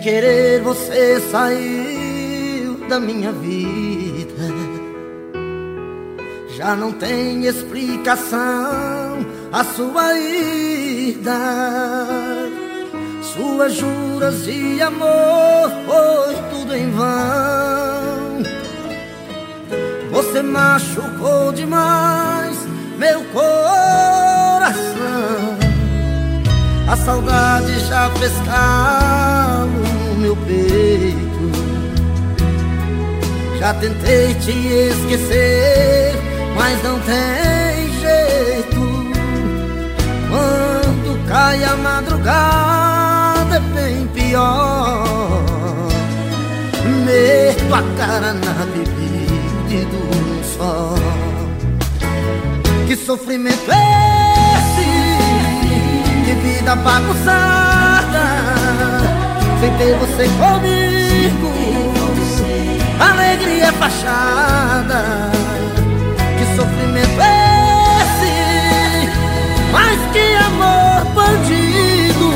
querer você saiu da minha vida. Já não tem explicação a sua ida. Suas juras de amor foi tudo em vão. Você machucou demais meu coração. A saudade já fez Já tentei te esquecer, mas não tem jeito. Quando cai a madrugada é bem pior. Meto a cara na bebida e durmo só. Que sofrimento é esse? Que vida bagunçada Sem ter você comigo Alegria fachada Que sofrimento é esse? Mais que amor bandido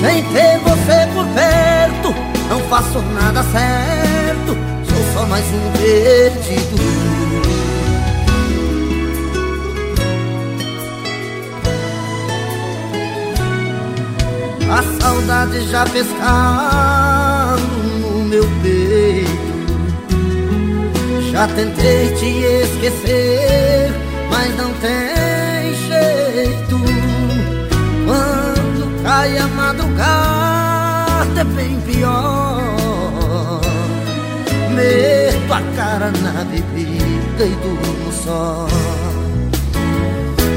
Sem ter você por perto Não faço nada certo Sou só mais um perdido A saudade já fez Já tentei te esquecer, mas não tem jeito. Quando cai a madrugada é bem pior. Meto a cara na bebida e durmo só.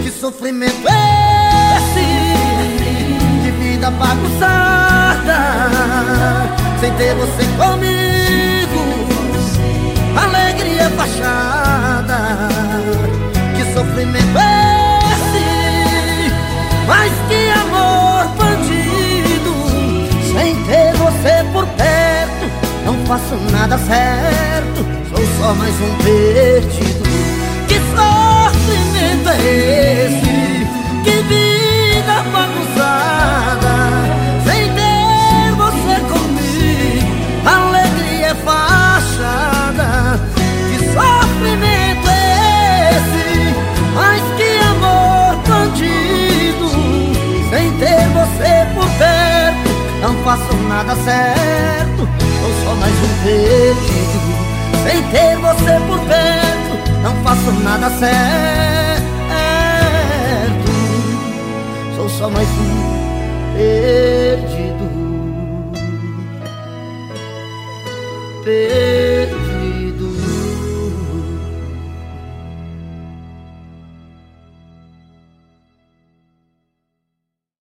Que sofrimento é esse? vida bagunçada Sem ter você comigo Alegria fachada Que sofrimento é esse? Mais que amor bandido Sem ter você por perto Não faço nada certo Sou só mais um perdido. Que sofrimento é esse? Que nada certo Sou só mais um perdido Sem ter você por perto Não faço nada certo Sou só mais um perdido. perdido.